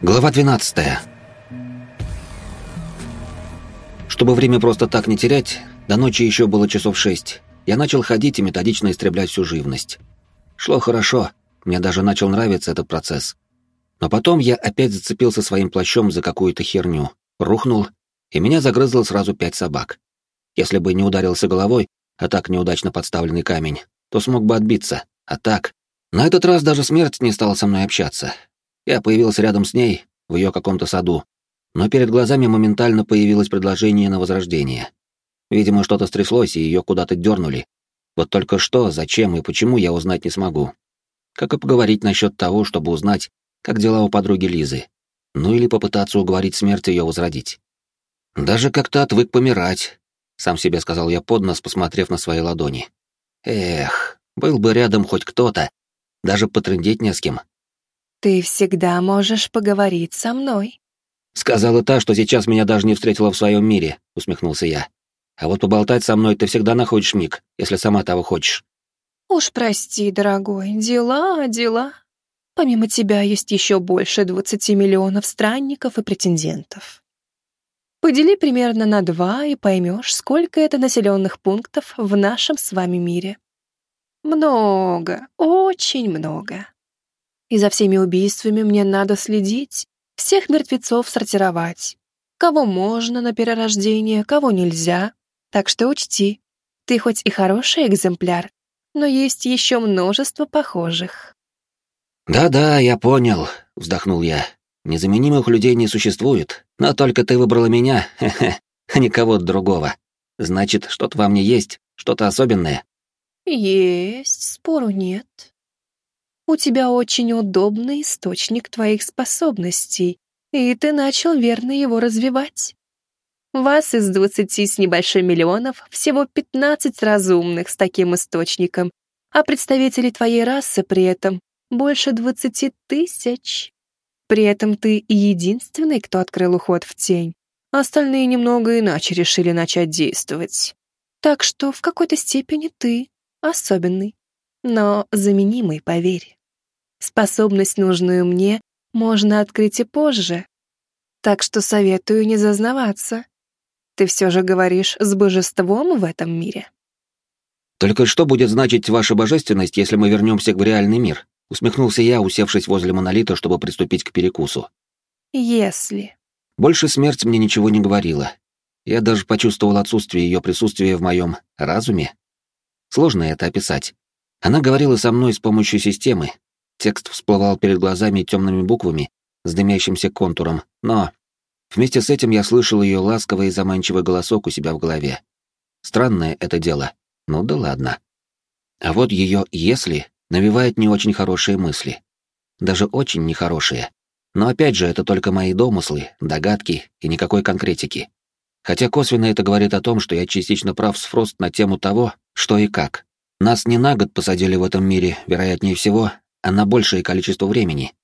Глава 12. Чтобы время просто так не терять, до ночи еще было часов шесть. Я начал ходить и методично истреблять всю живность. Шло хорошо, мне даже начал нравиться этот процесс. Но потом я опять зацепился своим плащом за какую-то херню, рухнул, и меня загрызло сразу пять собак. Если бы не ударился головой, а так неудачно подставленный камень, то смог бы отбиться, а так... На этот раз даже смерть не стала со мной общаться. Я появился рядом с ней, в ее каком-то саду, но перед глазами моментально появилось предложение на возрождение. Видимо, что-то стряслось, и ее куда-то дернули. Вот только что, зачем и почему я узнать не смогу. Как и поговорить насчет того, чтобы узнать, как дела у подруги Лизы. Ну или попытаться уговорить смерть ее возродить. Даже как-то отвык помирать, сам себе сказал я под нос, посмотрев на свои ладони. Эх, был бы рядом хоть кто-то, даже потрындеть не с кем. «Ты всегда можешь поговорить со мной», — сказала та, что сейчас меня даже не встретила в своем мире, — усмехнулся я. «А вот поболтать со мной ты всегда находишь миг, если сама того хочешь». «Уж прости, дорогой, дела, дела. Помимо тебя есть еще больше двадцати миллионов странников и претендентов. Подели примерно на два и поймешь, сколько это населенных пунктов в нашем с вами мире. Много, очень много. И за всеми убийствами мне надо следить, всех мертвецов сортировать. Кого можно на перерождение, кого нельзя. Так что учти, ты хоть и хороший экземпляр, но есть еще множество похожих. «Да-да, я понял», — вздохнул я. «Незаменимых людей не существует, но только ты выбрала меня, хе-хе, а не кого-то другого. Значит, что-то во мне есть, что-то особенное». «Есть, спору нет. У тебя очень удобный источник твоих способностей, и ты начал верно его развивать. Вас из двадцати с небольшим миллионов всего пятнадцать разумных с таким источником, а представителей твоей расы при этом больше двадцати тысяч. При этом ты единственный, кто открыл уход в тень. Остальные немного иначе решили начать действовать. Так что в какой-то степени ты особенный, но заменимый, поверь. Способность, нужную мне, можно открыть и позже. Так что советую не зазнаваться. Ты все же говоришь с божеством в этом мире. «Только что будет значить ваша божественность, если мы вернемся в реальный мир?» — усмехнулся я, усевшись возле монолита, чтобы приступить к перекусу. «Если...» Больше смерть мне ничего не говорила. Я даже почувствовал отсутствие ее присутствия в моем разуме. Сложно это описать. Она говорила со мной с помощью системы, Текст всплывал перед глазами темными буквами с дымящимся контуром, но вместе с этим я слышал ее ласковый и заманчивый голосок у себя в голове. Странное это дело. Ну да ладно. А вот ее «если» навевает не очень хорошие мысли. Даже очень нехорошие. Но опять же, это только мои домыслы, догадки и никакой конкретики. Хотя косвенно это говорит о том, что я частично прав с Фрост на тему того, что и как. Нас не на год посадили в этом мире, вероятнее всего, а на большее количество времени.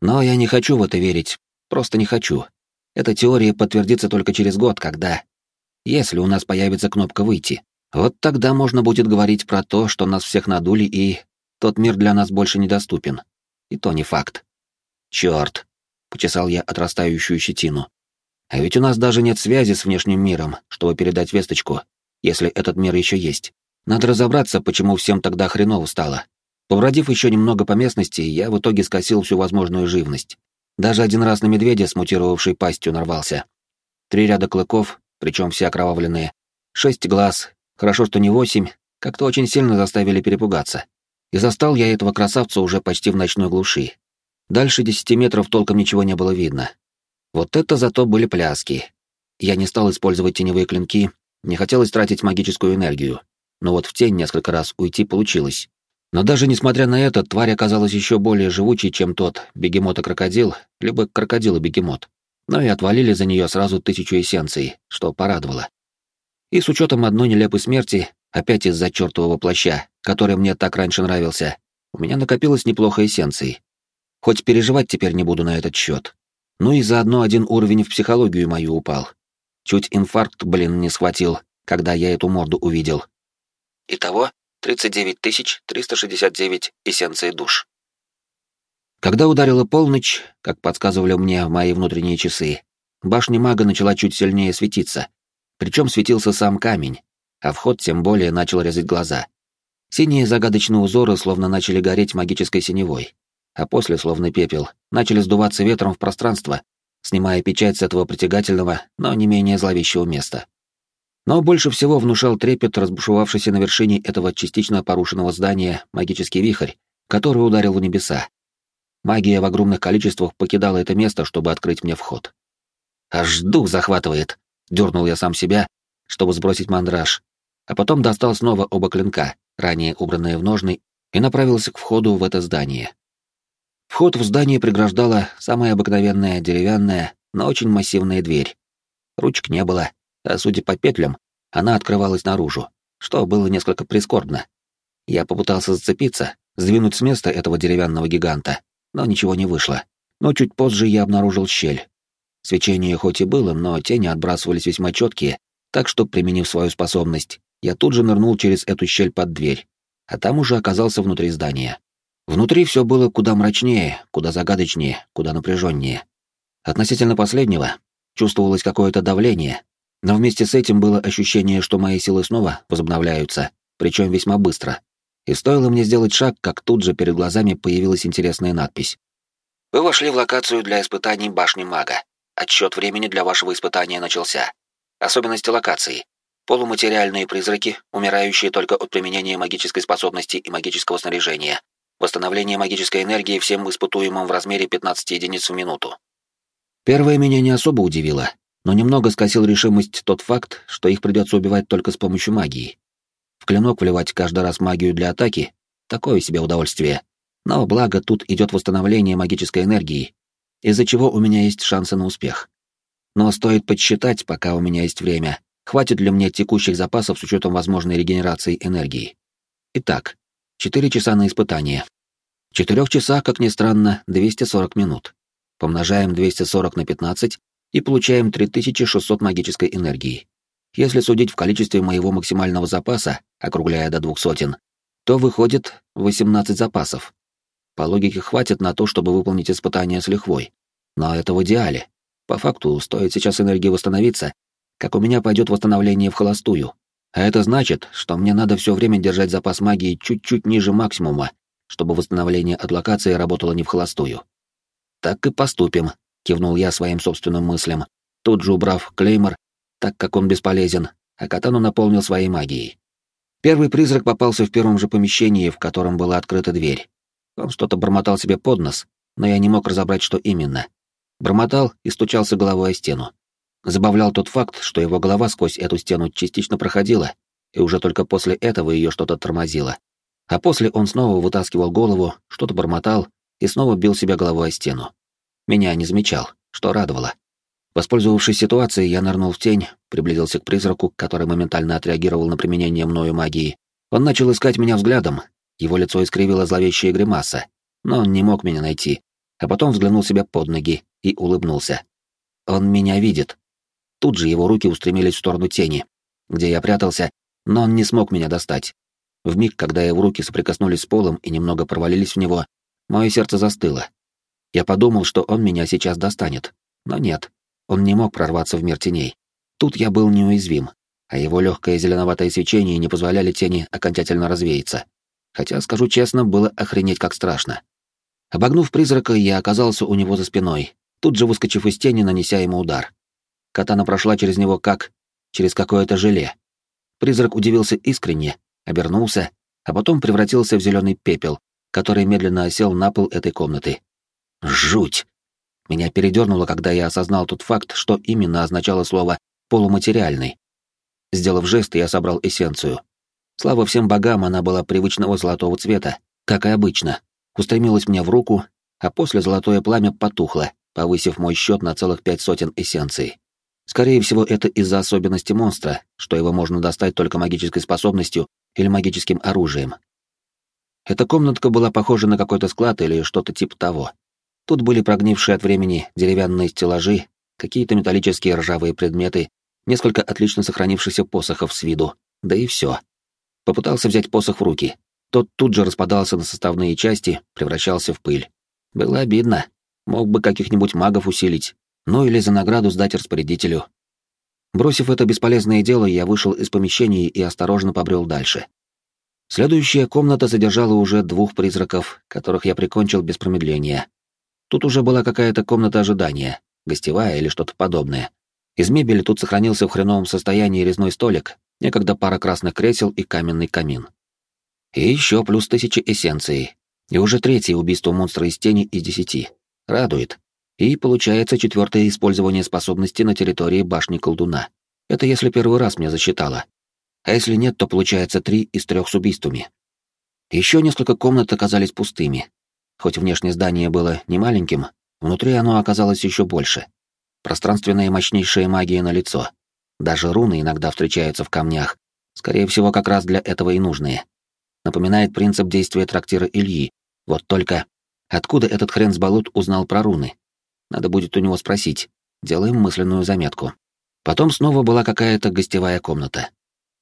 Но я не хочу в это верить, просто не хочу. Эта теория подтвердится только через год, когда... Если у нас появится кнопка «Выйти», вот тогда можно будет говорить про то, что нас всех надули и... Тот мир для нас больше недоступен. И то не факт. Черт! Почесал я отрастающую щетину. А ведь у нас даже нет связи с внешним миром, чтобы передать весточку, если этот мир еще есть. Надо разобраться, почему всем тогда хреново стало. Побродив еще немного по местности, я в итоге скосил всю возможную живность. Даже один раз на медведя, смутировавший пастью, нарвался. Три ряда клыков, причем все окровавленные. Шесть глаз, хорошо, что не восемь, как-то очень сильно заставили перепугаться. И застал я этого красавца уже почти в ночной глуши. Дальше десяти метров толком ничего не было видно. Вот это зато были пляски. Я не стал использовать теневые клинки, не хотелось тратить магическую энергию. Но вот в тень несколько раз уйти получилось. Но даже несмотря на это, тварь оказалась еще более живучей, чем тот бегемот-крокодил, либо крокодил-бегемот. Но и отвалили за нее сразу тысячу эссенций, что порадовало. И с учетом одной нелепой смерти, опять из-за чертового плаща, который мне так раньше нравился, у меня накопилось неплохо эссенций. Хоть переживать теперь не буду на этот счет. Ну и заодно один уровень в психологию мою упал. Чуть инфаркт, блин, не схватил, когда я эту морду увидел. Итого 39 369 эссенций душ. Когда ударила полночь, как подсказывали мне мои внутренние часы, башня мага начала чуть сильнее светиться. Причем светился сам камень, а вход тем более начал резать глаза. Синие загадочные узоры словно начали гореть магической синевой, а после, словно пепел, начали сдуваться ветром в пространство, снимая печать с этого притягательного, но не менее зловещего места. Но больше всего внушал трепет разбушевавшийся на вершине этого частично порушенного здания магический вихрь, который ударил в небеса. Магия в огромных количествах покидала это место, чтобы открыть мне вход. «Аж дух захватывает!» — дернул я сам себя, чтобы сбросить мандраж, а потом достал снова оба клинка, ранее убранные в ножны, и направился к входу в это здание. Вход в здание преграждала самая обыкновенная деревянная, но очень массивная дверь. Ручек не было, а судя по петлям, она открывалась наружу, что было несколько прискорбно. Я попытался зацепиться, сдвинуть с места этого деревянного гиганта, но ничего не вышло. Но чуть позже я обнаружил щель. Свечение хоть и было, но тени отбрасывались весьма четкие, так что, применив свою способность, я тут же нырнул через эту щель под дверь, а там уже оказался внутри здания. Внутри все было куда мрачнее, куда загадочнее, куда напряженнее. Относительно последнего чувствовалось какое-то давление, но вместе с этим было ощущение, что мои силы снова возобновляются, причем весьма быстро. И стоило мне сделать шаг, как тут же перед глазами появилась интересная надпись. «Вы вошли в локацию для испытаний башни мага. Отсчет времени для вашего испытания начался. Особенности локации. Полуматериальные призраки, умирающие только от применения магической способности и магического снаряжения. Восстановление магической энергии всем испытуемым в размере 15 единиц в минуту. Первое меня не особо удивило, но немного скосил решимость тот факт, что их придется убивать только с помощью магии. В клинок вливать каждый раз магию для атаки — такое себе удовольствие. Но благо тут идет восстановление магической энергии, из-за чего у меня есть шансы на успех. Но стоит подсчитать, пока у меня есть время, хватит ли мне текущих запасов с учетом возможной регенерации энергии. Итак, 4 часа на испытание. В 4 часах, как ни странно, 240 минут. Помножаем 240 на 15 и получаем 3600 магической энергии. Если судить в количестве моего максимального запаса, округляя до двух сотен, то выходит 18 запасов. По логике хватит на то, чтобы выполнить испытание с лихвой. Но это в идеале. По факту, стоит сейчас энергии восстановиться, как у меня пойдет восстановление в холостую. А это значит, что мне надо все время держать запас магии чуть-чуть ниже максимума, чтобы восстановление от локации работало не в холостую. Так и поступим, кивнул я своим собственным мыслям, тут же убрав клеймор, так как он бесполезен, а катану наполнил своей магией. Первый призрак попался в первом же помещении, в котором была открыта дверь. Он что-то бормотал себе под нос, но я не мог разобрать, что именно. Бормотал и стучался головой о стену. Забавлял тот факт, что его голова сквозь эту стену частично проходила, и уже только после этого ее что-то тормозило. А после он снова вытаскивал голову, что-то бормотал и снова бил себя головой о стену. Меня не замечал, что радовало. Воспользовавшись ситуацией, я нырнул в тень, приблизился к призраку, который моментально отреагировал на применение мною магии. Он начал искать меня взглядом, его лицо искривило зловещая гримаса, но он не мог меня найти, а потом взглянул себе под ноги и улыбнулся. Он меня видит. Тут же его руки устремились в сторону тени, где я прятался, но он не смог меня достать. В миг, когда его руки соприкоснулись с полом и немного провалились в него, мое сердце застыло. Я подумал, что он меня сейчас достанет. Но нет, он не мог прорваться в мир теней. Тут я был неуязвим, а его легкое зеленоватое свечение не позволяли тени окончательно развеяться. Хотя, скажу честно, было охренеть как страшно. Обогнув призрака, я оказался у него за спиной, тут же выскочив из тени, нанеся ему удар. Катана прошла через него как... через какое-то желе. Призрак удивился искренне, обернулся, а потом превратился в зеленый пепел, который медленно осел на пол этой комнаты. Жуть! Меня передернуло, когда я осознал тот факт, что именно означало слово «полуматериальный». Сделав жест, я собрал эссенцию. Слава всем богам, она была привычного золотого цвета, как и обычно. Устремилась мне в руку, а после золотое пламя потухло, повысив мой счет на целых пять сотен эссенций. Скорее всего, это из-за особенности монстра, что его можно достать только магической способностью или магическим оружием. Эта комнатка была похожа на какой-то склад или что-то типа того. Тут были прогнившие от времени деревянные стеллажи, какие-то металлические ржавые предметы, несколько отлично сохранившихся посохов с виду, да и все. Попытался взять посох в руки. Тот тут же распадался на составные части, превращался в пыль. Было обидно. Мог бы каких-нибудь магов усилить. Ну или за награду сдать распорядителю. Бросив это бесполезное дело, я вышел из помещения и осторожно побрел дальше. Следующая комната содержала уже двух призраков, которых я прикончил без промедления. Тут уже была какая-то комната ожидания, гостевая или что-то подобное. Из мебели тут сохранился в хреновом состоянии резной столик, некогда пара красных кресел и каменный камин. И еще плюс тысячи эссенций. И уже третье убийство монстра из тени из десяти. Радует. И получается четвертое использование способности на территории башни колдуна. Это если первый раз мне засчитало. А если нет, то получается три из трех с убийствами. Еще несколько комнат оказались пустыми. Хоть внешнее здание было не маленьким, внутри оно оказалось еще больше. Пространственная мощнейшая магия на лицо. Даже руны иногда встречаются в камнях. Скорее всего, как раз для этого и нужные. Напоминает принцип действия трактира Ильи. Вот только откуда этот хрен с болот узнал про руны? Надо будет у него спросить. Делаем мысленную заметку. Потом снова была какая-то гостевая комната.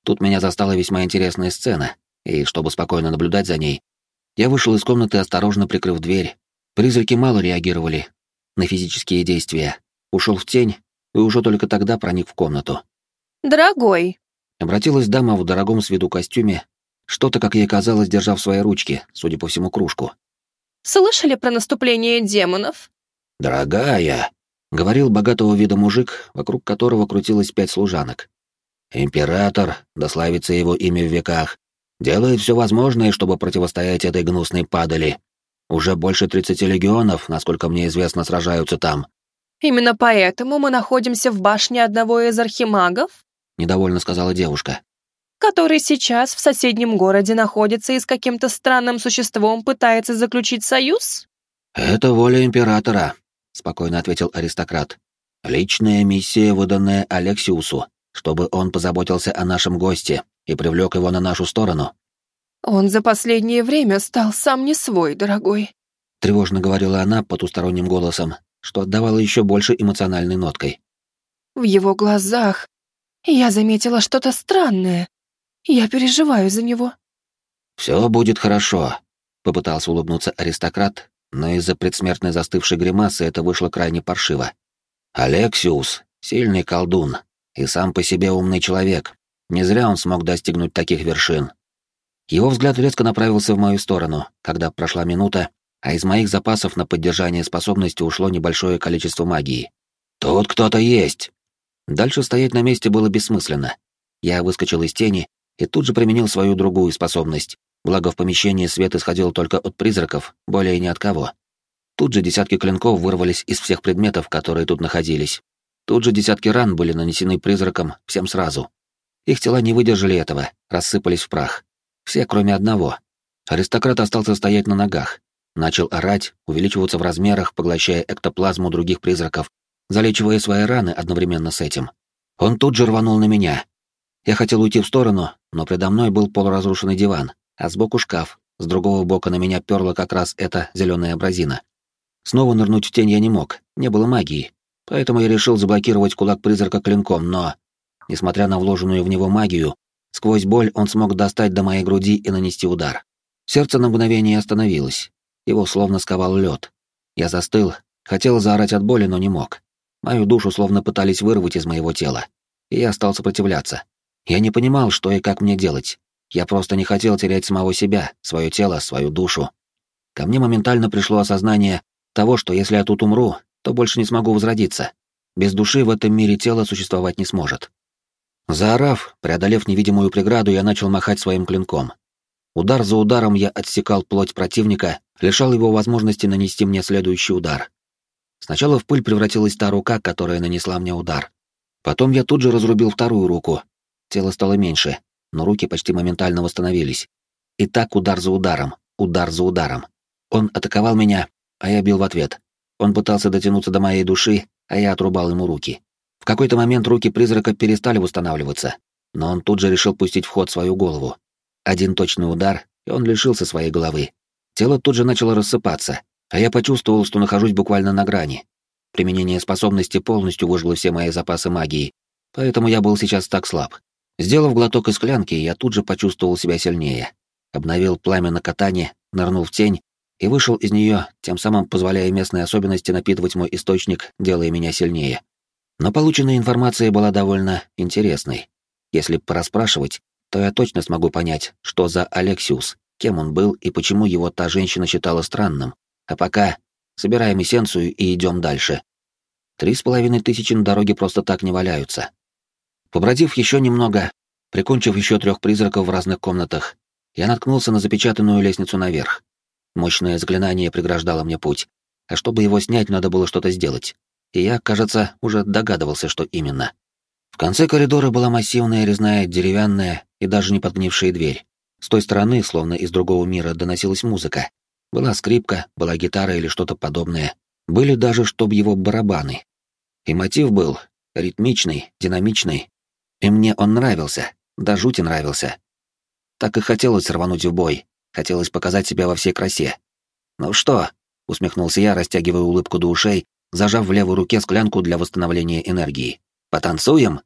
Тут меня застала весьма интересная сцена, и, чтобы спокойно наблюдать за ней, я вышел из комнаты, осторожно прикрыв дверь. Призраки мало реагировали на физические действия. Ушел в тень, и уже только тогда проник в комнату. «Дорогой!» — обратилась дама в дорогом с виду костюме, что-то, как ей казалось, держа в своей ручке, судя по всему, кружку. «Слышали про наступление демонов?» «Дорогая!» — говорил богатого вида мужик, вокруг которого крутилось пять служанок. «Император, да славится его имя в веках, делает все возможное, чтобы противостоять этой гнусной падали. Уже больше тридцати легионов, насколько мне известно, сражаются там». «Именно поэтому мы находимся в башне одного из архимагов?» — недовольно сказала девушка. «Который сейчас в соседнем городе находится и с каким-то странным существом пытается заключить союз?» «Это воля императора», спокойно ответил аристократ. Личная миссия, выданная Алексиусу, чтобы он позаботился о нашем госте и привлек его на нашу сторону. Он за последнее время стал сам не свой, дорогой, тревожно говорила она потусторонним голосом, что отдавало еще больше эмоциональной ноткой. В его глазах я заметила что-то странное. Я переживаю за него. Все будет хорошо, попытался улыбнуться аристократ, но из-за предсмертной застывшей гримасы это вышло крайне паршиво. Алексиус — сильный колдун и сам по себе умный человек. Не зря он смог достигнуть таких вершин. Его взгляд резко направился в мою сторону, когда прошла минута, а из моих запасов на поддержание способности ушло небольшое количество магии. «Тут кто-то есть!» Дальше стоять на месте было бессмысленно. Я выскочил из тени и тут же применил свою другую способность, Благо в помещении свет исходил только от призраков, более ни от кого. Тут же десятки клинков вырвались из всех предметов, которые тут находились. Тут же десятки ран были нанесены призракам всем сразу. Их тела не выдержали этого, рассыпались в прах. Все, кроме одного. Аристократ остался стоять на ногах. Начал орать, увеличиваться в размерах, поглощая эктоплазму других призраков, залечивая свои раны одновременно с этим. Он тут же рванул на меня. Я хотел уйти в сторону, но предо мной был полуразрушенный диван, а сбоку шкаф, с другого бока на меня перла как раз эта зеленая абразина. Снова нырнуть в тень я не мог, не было магии, поэтому я решил заблокировать кулак призрака клинком, но, несмотря на вложенную в него магию, сквозь боль он смог достать до моей груди и нанести удар. Сердце на мгновение остановилось, его словно сковал лед. Я застыл, хотел заорать от боли, но не мог. Мою душу словно пытались вырвать из моего тела, и я стал сопротивляться. Я не понимал, что и как мне делать. Я просто не хотел терять самого себя, свое тело, свою душу. Ко мне моментально пришло осознание того, что если я тут умру, то больше не смогу возродиться. Без души в этом мире тело существовать не сможет. Заорав, преодолев невидимую преграду, я начал махать своим клинком. Удар за ударом я отсекал плоть противника, лишал его возможности нанести мне следующий удар. Сначала в пыль превратилась та рука, которая нанесла мне удар. Потом я тут же разрубил вторую руку. Тело стало меньше, но руки почти моментально восстановились. И так удар за ударом, удар за ударом. Он атаковал меня, а я бил в ответ. Он пытался дотянуться до моей души, а я отрубал ему руки. В какой-то момент руки призрака перестали восстанавливаться, но он тут же решил пустить в ход свою голову. Один точный удар, и он лишился своей головы. Тело тут же начало рассыпаться, а я почувствовал, что нахожусь буквально на грани. Применение способности полностью выжгло все мои запасы магии, поэтому я был сейчас так слаб. Сделав глоток из склянки, я тут же почувствовал себя сильнее. Обновил пламя на катане, нырнул в тень и вышел из нее, тем самым позволяя местной особенности напитывать мой источник, делая меня сильнее. Но полученная информация была довольно интересной. Если пораспрашивать, то я точно смогу понять, что за Алексиус, кем он был и почему его та женщина считала странным. А пока собираем эссенцию и идем дальше. Три с половиной тысячи на дороге просто так не валяются. Побродив еще немного, прикончив еще трех призраков в разных комнатах, я наткнулся на запечатанную лестницу наверх. Мощное заклинание преграждало мне путь, а чтобы его снять, надо было что-то сделать. И я, кажется, уже догадывался, что именно. В конце коридора была массивная резная деревянная и даже не подгнившая дверь. С той стороны, словно из другого мира, доносилась музыка. Была скрипка, была гитара или что-то подобное. Были даже, чтоб его барабаны. И мотив был ритмичный, динамичный. И мне он нравился, до жути нравился. Так и хотелось рвануть в бой, хотелось показать себя во всей красе. «Ну что?» — усмехнулся я, растягивая улыбку до ушей, зажав в левой руке склянку для восстановления энергии. «Потанцуем?»